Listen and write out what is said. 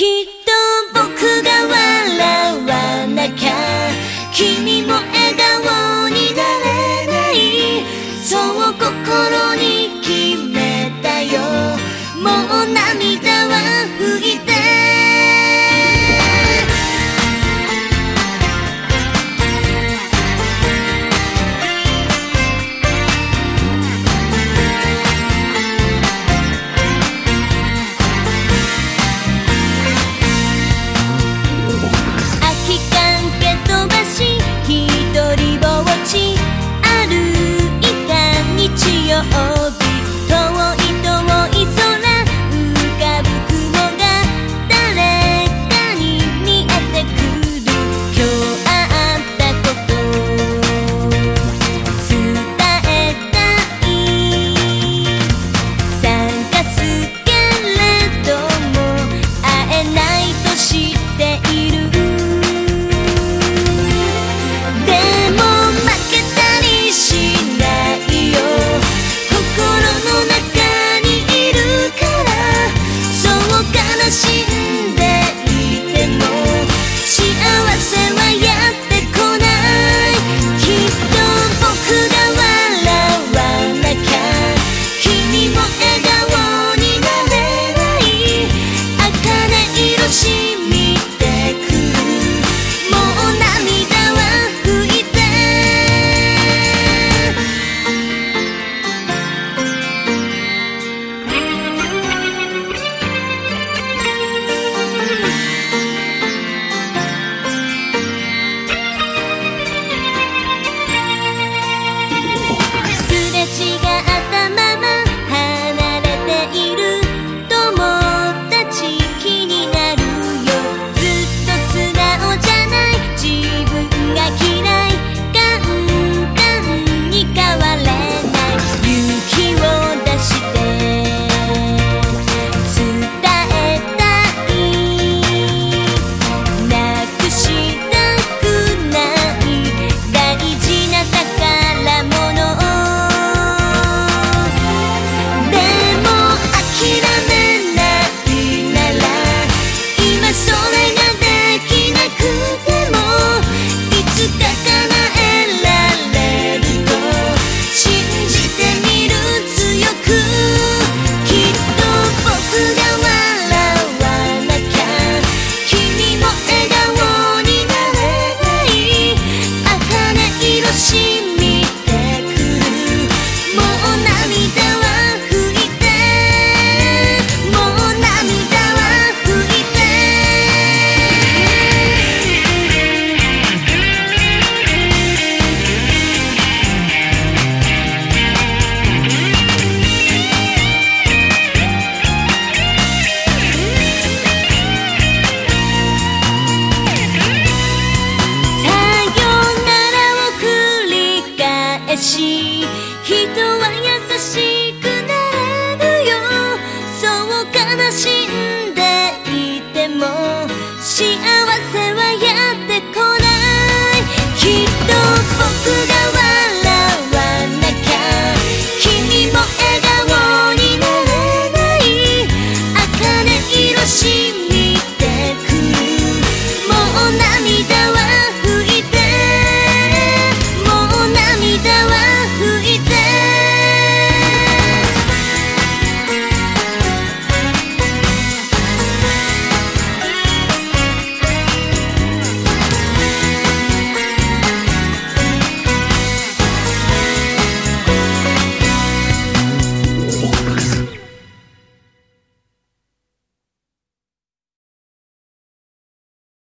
きっと僕が笑わなきゃ君返し人